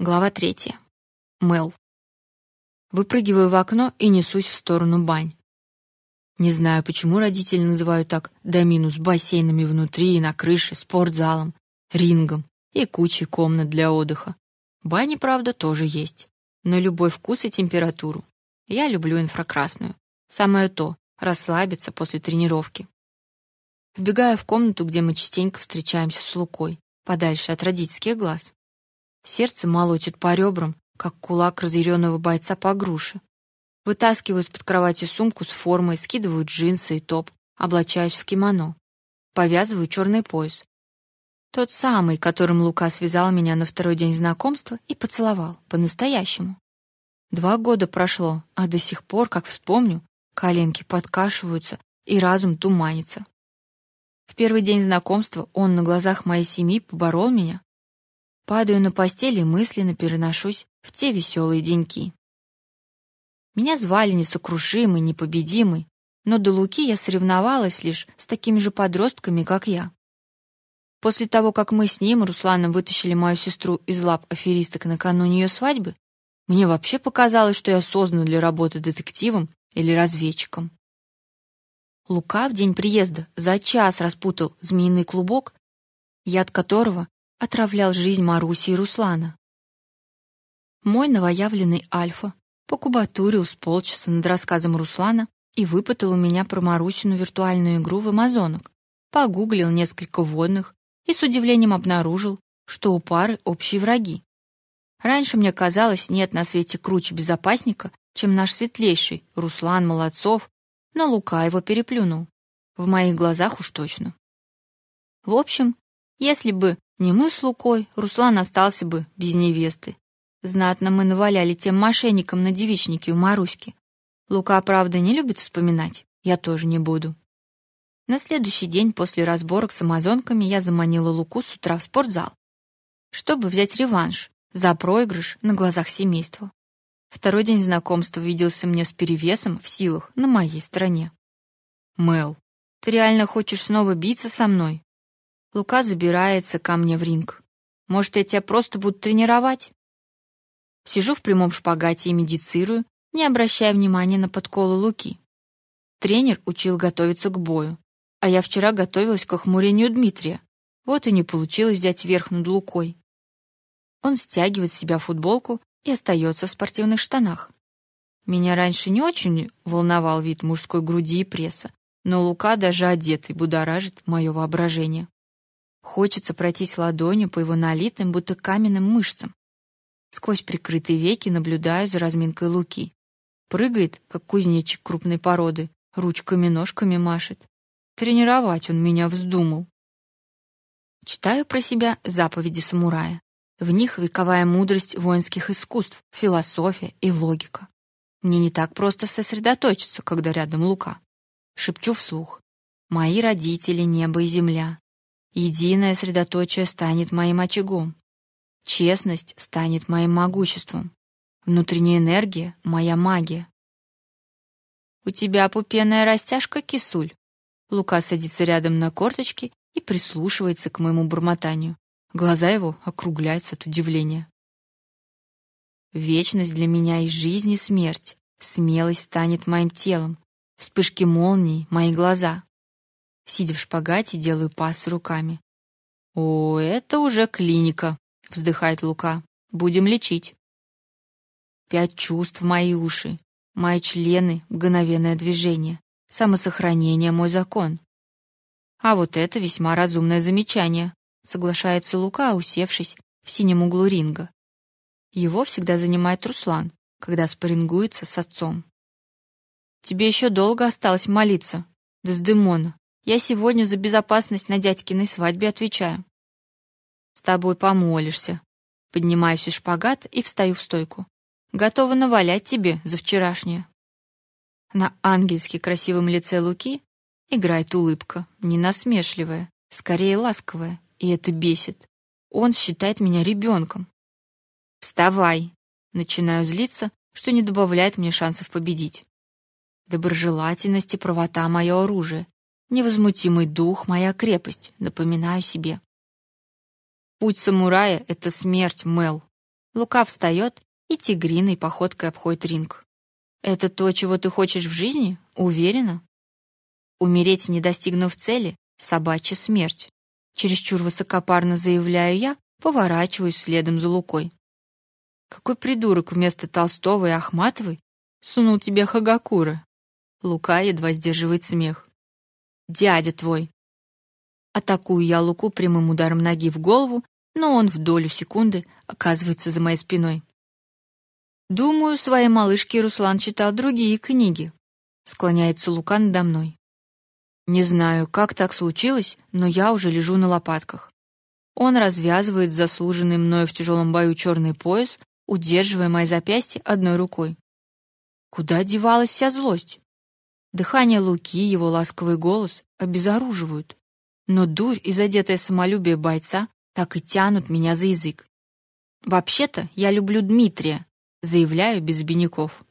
Глава третья. Мел. Выпрыгиваю в окно и несусь в сторону бань. Не знаю, почему родители называют так домину с бассейнами внутри и на крыше, спортзалом, рингом и кучей комнат для отдыха. Бани, правда, тоже есть. Но любой вкус и температуру. Я люблю инфракрасную. Самое то расслабиться после тренировки. Вбегаю в комнату, где мы частенько встречаемся с Лукой, подальше от родительских глаз. Сердце молотит по ребрам, как кулак разъяренного бойца по груше. Вытаскиваю из-под кровати сумку с формой, скидываю джинсы и топ, облачаюсь в кимоно. Повязываю черный пояс. Тот самый, которым Лука связал меня на второй день знакомства и поцеловал, по-настоящему. Два года прошло, а до сих пор, как вспомню, коленки подкашиваются и разум туманится. В первый день знакомства он на глазах моей семьи поборол меня, Падаю на постель и мысленно переношусь в те веселые деньки. Меня звали несокрушимый, непобедимый, но до Луки я соревновалась лишь с такими же подростками, как я. После того, как мы с ним, Русланом, вытащили мою сестру из лап аферисток накануне ее свадьбы, мне вообще показалось, что я создана для работы детективом или разведчиком. Лука в день приезда за час распутал змеиный клубок, яд которого отравлял жизнь Маруси и Руслана. Мой новоявленный Альфа покубатурил с полчаса над рассказом Руслана и выпытал у меня про Марусину виртуальную игру в Амазонок, погуглил несколько водных и с удивлением обнаружил, что у пары общие враги. Раньше мне казалось, нет на свете круче безопасника, чем наш светлейший Руслан Молодцов, но Лука его переплюнул. В моих глазах уж точно. В общем, если бы не мы с Лукой, Руслан остался бы без невесты. Знатно мы наваляли тем мошенникам на девичнике у Маруськи. Лука, правда, не любит вспоминать, я тоже не буду. На следующий день после разборок с амазонками я заманила Луку с утра в спортзал, чтобы взять реванш за проигрыш на глазах семейства. Второй день знакомства виделся мне с перевесом в силах на моей стороне. Мэл, ты реально хочешь снова биться со мной? Лука забирается ко мне в ринг. Может, я тебя просто буду тренировать? Сижу в прямом шпагате и медицирую, не обращая внимания на подколы Луки. Тренер учил готовиться к бою, а я вчера готовилась к охмурению Дмитрия. Вот и не получилось взять верх над Лукой. Он стягивает с себя футболку и остается в спортивных штанах. Меня раньше не очень волновал вид мужской груди и пресса, но Лука даже одетый будоражит мое воображение. Хочется пройтись ладонью по его налитым, будто каменным мышцам. Сквозь прикрытые веки наблюдаю за разминкой Луки. Прыгает, как кузнечик крупной породы, ручками-ножками машет. Тренировать он меня вздумал. Читаю про себя заповеди самурая. В них вековая мудрость воинских искусств, философия и логика. Мне не так просто сосредоточиться, когда рядом Лука. Шепчу вслух: "Мои родители небо и земля, Единое средоточие станет моим очагом. Честность станет моим могуществом. Внутренняя энергия моя магия. У тебя пупенная растяжка, кисуль. Лука садится рядом на корточки и прислушивается к моему бормотанию. Глаза его округляются от удивления. Вечность для меня и жизнь, и смерть. Смелость станет моим телом. Вспышки молний мои глаза. Сидя в шпагате, делаю пас руками. О, это уже клиника, вздыхает Лука. Будем лечить. Пять чувств мои уши, мои члены, мгновенное движение, самосохранение мой закон. А вот это весьма разумное замечание, соглашается Лука, усевшись в синем углу ринга. Его всегда занимает Руслан, когда спаррингуется с отцом. Тебе еще долго осталось молиться, Дездемона, я сегодня за безопасность на дядькиной свадьбе отвечаю. С тобой помолишься. Поднимаюсь из шпагата и встаю в стойку. Готова навалять тебе за вчерашнее. На ангельски красивом лице Луки играет улыбка, не насмешливая, скорее ласковая, и это бесит. Он считает меня ребенком. Вставай. Начинаю злиться, что не добавляет мне шансов победить. Доброжелательность и правота мое оружие, Невозмутимый дух — моя крепость, напоминаю себе. Путь самурая — это смерть, Мел. Лука встает и тигриной походкой обходит ринг. Это то, чего ты хочешь в жизни? Уверена? Умереть, не достигнув цели собачья смерть. Чересчур высокопарно заявляю я, поворачиваюсь следом за Лукой. Какой придурок вместо Толстого и Ахматовой сунул тебе Хагакура? Лука едва сдерживает смех. Дядя твой. Атакую я Луку прямым ударом ноги в голову, но он в долю секунды оказывается за моей спиной. Думаю, своей малышке Руслан читал другие книги. Склоняется Лука надо мной. Не знаю, как так случилось, но я уже лежу на лопатках. Он развязывает заслуженный мною в тяжелом бою черный пояс, удерживая мои запястья одной рукой. Куда девалась вся злость? Дыхание Луки, его ласковый голос обезоруживают. Но дурь и задетое самолюбие бойца так и тянут меня за язык. Вообще-то я люблю Дмитрия, заявляю без обиняков.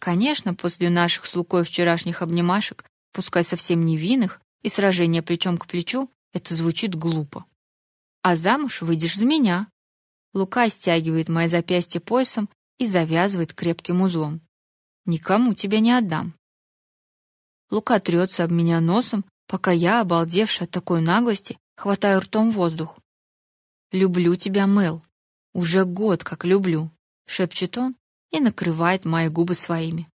Конечно, после наших с Лукой вчерашних обнимашек пускай совсем невинных, и сражение плечом к плечу, это звучит глупо. А замуж выйдешь за меня. Лука стягивает мои запястья поясом и завязывает крепким узлом. Никому тебя не отдам. Лука трется об меня носом, пока я, обалдевшая от такой наглости, хватаю ртом воздух. Люблю тебя, Мэл. Уже год как люблю, шепчет он и накрывает мои губы своими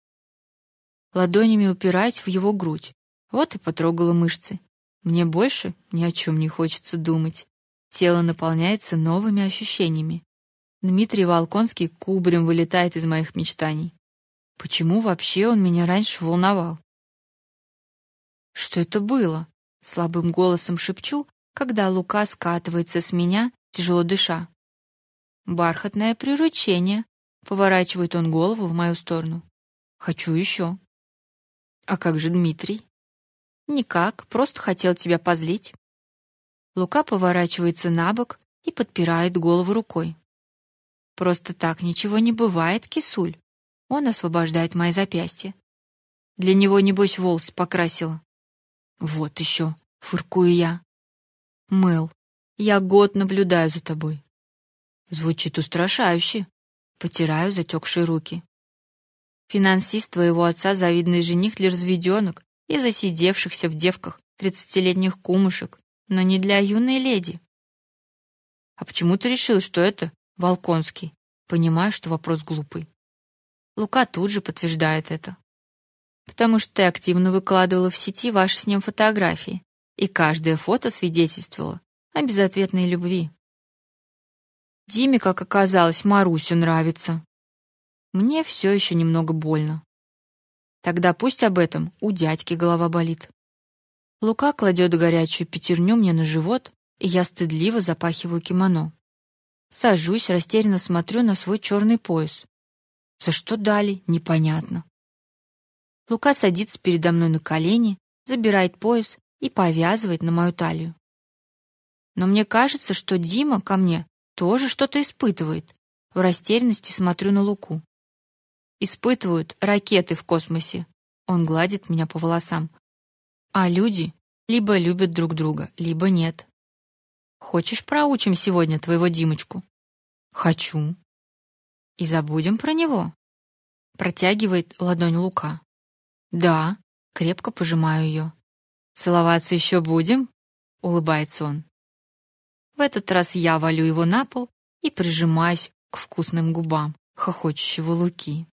ладонями упираясь в его грудь. Вот и потрогала мышцы. Мне больше ни о чем не хочется думать. Тело наполняется новыми ощущениями. Дмитрий Волконский кубарем вылетает из моих мечтаний. Почему вообще он меня раньше волновал? Что это было? слабым голосом шепчу, когда Лука скатывается с меня, тяжело дыша. Бархатное приручение. Поворачивает он голову в мою сторону. Хочу еще. А как же Дмитрий? Никак, просто хотел тебя позлить. Лука поворачивается на бок и подпирает голову рукой. Просто так ничего не бывает, кисуль. Он освобождает мои запястья. Для него небось волосы покрасила. Вот еще, фыркую я. Мэл, я год наблюдаю за тобой. Звучит устрашающе. Потираю затекшие руки. Финансист твоего отца завидный жених для разведенок и засидевшихся в девках тридцатилетних кумушек, но не для юной леди. А почему ты решил, что это Волконский? Понимаю, что вопрос глупый. Лука тут же подтверждает это. Потому что ты активно выкладывала в сети ваши с ним фотографии, и каждое фото свидетельствовало о безответной любви. Диме, как оказалось, Марусю нравится. Мне все еще немного больно. Тогда пусть об этом у дядьки голова болит. Лука кладет горячую пятерню мне на живот, и я стыдливо запахиваю кимоно. Сажусь, растерянно смотрю на свой черный пояс. За что дали, непонятно. Лука садится передо мной на колени, забирает пояс и повязывает на мою талию. Но мне кажется, что Дима ко мне тоже что-то испытывает. В растерянности смотрю на Луку испытывают ракеты в космосе. Он гладит меня по волосам. А люди либо любят друг друга, либо нет. Хочешь, проучим сегодня твоего Димочку? Хочу. И забудем про него. Протягивает ладонь Лука. Да, крепко пожимаю ее. Целоваться еще будем? Улыбается он. В этот раз я валю его на пол и прижимаюсь к вкусным губам хохочущего Луки.